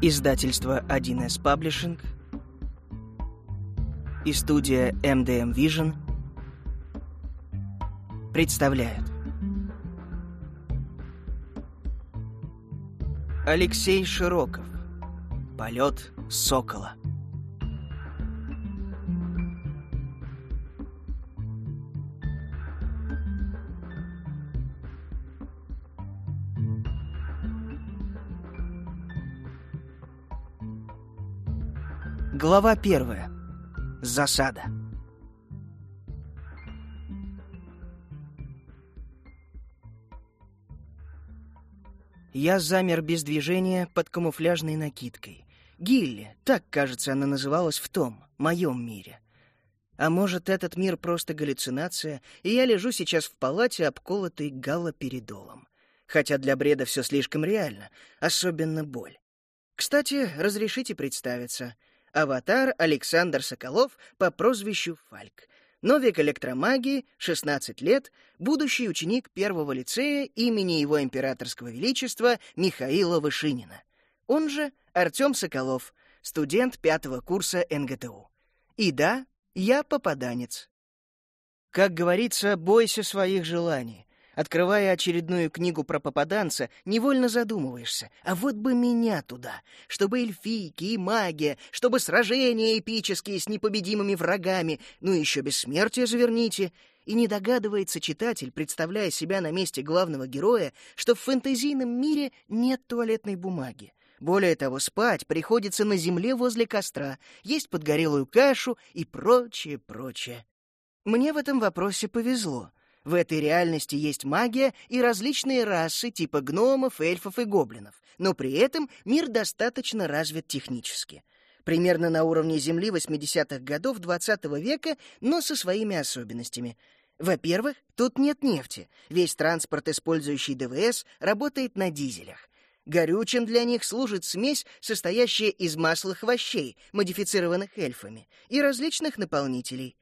Издательство 1С Паблишинг и студия MDM Vision представляют. Алексей Широков. Полет сокола Глава первая. Засада. Я замер без движения под камуфляжной накидкой. Гилли, так, кажется, она называлась в том, моем мире. А может, этот мир просто галлюцинация, и я лежу сейчас в палате, обколотый галоперидолом. Хотя для бреда все слишком реально, особенно боль. Кстати, разрешите представиться — Аватар Александр Соколов по прозвищу Фальк. Новик электромагии, 16 лет, будущий ученик первого лицея имени его императорского величества Михаила Вышинина. Он же Артем Соколов, студент пятого курса НГТУ. И да, я попаданец. Как говорится, бойся своих желаний. Открывая очередную книгу про попаданца, невольно задумываешься, а вот бы меня туда, чтобы эльфийки и магия, чтобы сражения эпические с непобедимыми врагами, ну еще бессмертие заверните. И не догадывается читатель, представляя себя на месте главного героя, что в фэнтезийном мире нет туалетной бумаги. Более того, спать приходится на земле возле костра, есть подгорелую кашу и прочее, прочее. Мне в этом вопросе повезло. В этой реальности есть магия и различные расы типа гномов, эльфов и гоблинов, но при этом мир достаточно развит технически. Примерно на уровне Земли 80-х годов XX -го века, но со своими особенностями. Во-первых, тут нет нефти. Весь транспорт, использующий ДВС, работает на дизелях. Горючим для них служит смесь, состоящая из маслых овощей, модифицированных эльфами, и различных наполнителей.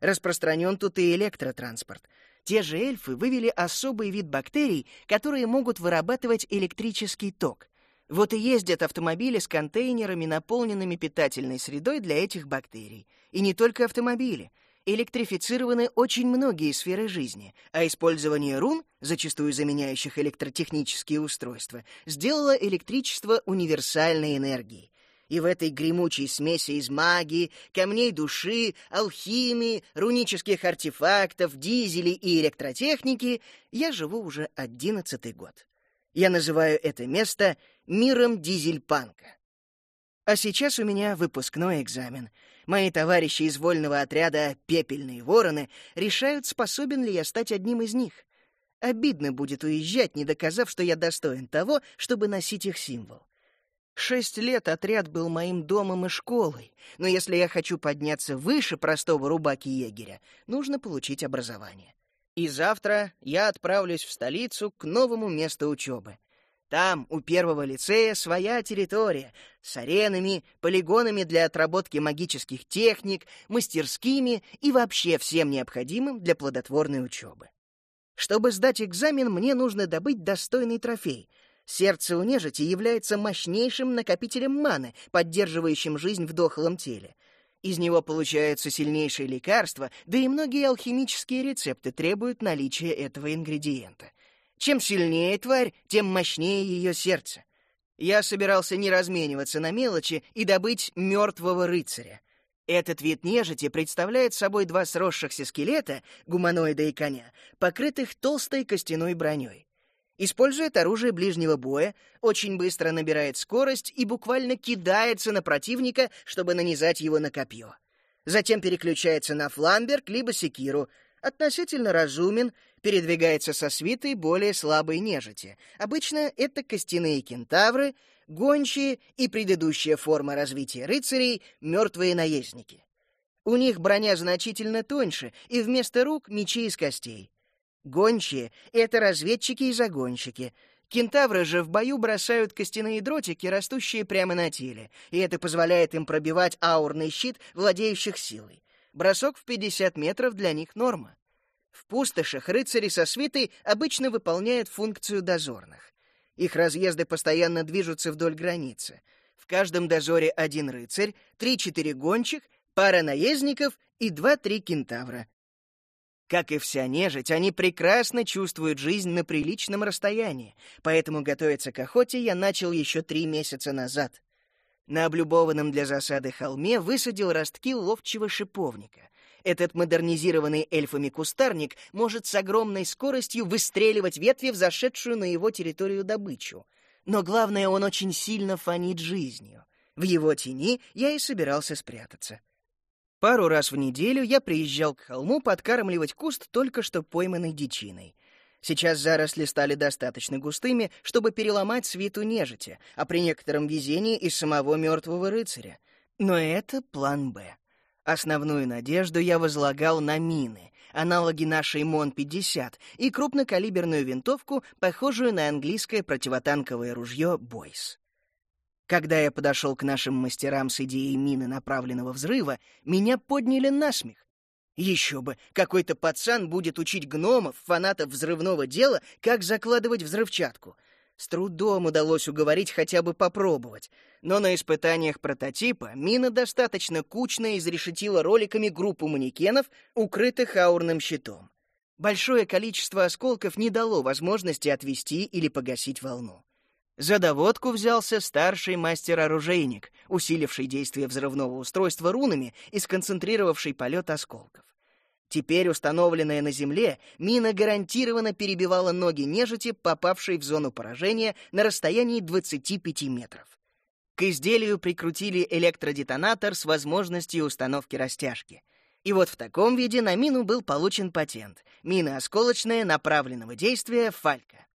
Распространен тут и электротранспорт. Те же эльфы вывели особый вид бактерий, которые могут вырабатывать электрический ток. Вот и ездят автомобили с контейнерами, наполненными питательной средой для этих бактерий. И не только автомобили. Электрифицированы очень многие сферы жизни, а использование рун, зачастую заменяющих электротехнические устройства, сделало электричество универсальной энергией. И в этой гремучей смеси из магии, камней души, алхимии, рунических артефактов, дизелей и электротехники я живу уже одиннадцатый год. Я называю это место миром дизельпанка. А сейчас у меня выпускной экзамен. Мои товарищи из вольного отряда «Пепельные вороны» решают, способен ли я стать одним из них. Обидно будет уезжать, не доказав, что я достоин того, чтобы носить их символ. Шесть лет отряд был моим домом и школой, но если я хочу подняться выше простого рубаки-егеря, нужно получить образование. И завтра я отправлюсь в столицу к новому месту учебы. Там, у первого лицея, своя территория с аренами, полигонами для отработки магических техник, мастерскими и вообще всем необходимым для плодотворной учебы. Чтобы сдать экзамен, мне нужно добыть достойный трофей — Сердце у нежити является мощнейшим накопителем маны, поддерживающим жизнь в дохлом теле. Из него получаются сильнейшие лекарства, да и многие алхимические рецепты требуют наличия этого ингредиента. Чем сильнее тварь, тем мощнее ее сердце. Я собирался не размениваться на мелочи и добыть мертвого рыцаря. Этот вид нежити представляет собой два сросшихся скелета, гуманоида и коня, покрытых толстой костяной броней. Использует оружие ближнего боя, очень быстро набирает скорость и буквально кидается на противника, чтобы нанизать его на копье. Затем переключается на фламберг либо секиру, относительно разумен, передвигается со свитой более слабой нежити. Обычно это костяные кентавры, гончие и предыдущая форма развития рыцарей — мертвые наездники. У них броня значительно тоньше, и вместо рук — мечи из костей. Гончие — это разведчики и загонщики. Кентавры же в бою бросают костяные дротики, растущие прямо на теле, и это позволяет им пробивать аурный щит владеющих силой. Бросок в 50 метров для них норма. В пустошах рыцари со свитой обычно выполняют функцию дозорных. Их разъезды постоянно движутся вдоль границы. В каждом дозоре один рыцарь, три-четыре гончих, пара наездников и два-три кентавра. Как и вся нежить, они прекрасно чувствуют жизнь на приличном расстоянии, поэтому готовиться к охоте я начал еще три месяца назад. На облюбованном для засады холме высадил ростки ловчего шиповника. Этот модернизированный эльфами кустарник может с огромной скоростью выстреливать ветви в зашедшую на его территорию добычу. Но главное, он очень сильно фонит жизнью. В его тени я и собирался спрятаться. Пару раз в неделю я приезжал к холму подкармливать куст только что пойманной дичиной. Сейчас заросли стали достаточно густыми, чтобы переломать свиту нежити, а при некотором везении и самого мертвого рыцаря. Но это план «Б». Основную надежду я возлагал на мины, аналоги нашей МОН-50 и крупнокалиберную винтовку, похожую на английское противотанковое ружье «Бойс». Когда я подошел к нашим мастерам с идеей мины направленного взрыва, меня подняли на смех. Еще бы, какой-то пацан будет учить гномов, фанатов взрывного дела, как закладывать взрывчатку. С трудом удалось уговорить хотя бы попробовать. Но на испытаниях прототипа мина достаточно кучно изрешетила роликами группу манекенов, укрытых аурным щитом. Большое количество осколков не дало возможности отвести или погасить волну. За доводку взялся старший мастер-оружейник, усиливший действие взрывного устройства рунами и сконцентрировавший полет осколков. Теперь, установленная на земле, мина гарантированно перебивала ноги нежити, попавшей в зону поражения на расстоянии 25 метров. К изделию прикрутили электродетонатор с возможностью установки растяжки. И вот в таком виде на мину был получен патент — мина осколочная направленного действия «Фалька».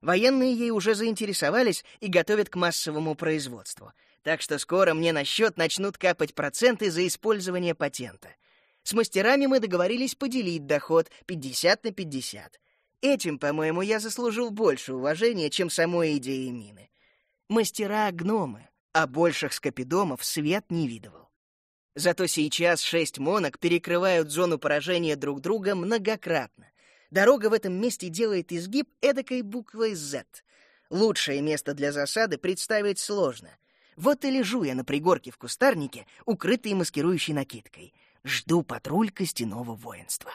Военные ей уже заинтересовались и готовят к массовому производству. Так что скоро мне на счет начнут капать проценты за использование патента. С мастерами мы договорились поделить доход 50 на 50. Этим, по-моему, я заслужил больше уважения, чем самой идеей мины. Мастера — гномы, а больших скопидомов свет не видывал. Зато сейчас шесть монок перекрывают зону поражения друг друга многократно. Дорога в этом месте делает изгиб эдакой буквой «З». Лучшее место для засады представить сложно. Вот и лежу я на пригорке в кустарнике, укрытый маскирующей накидкой. Жду патруль костяного воинства.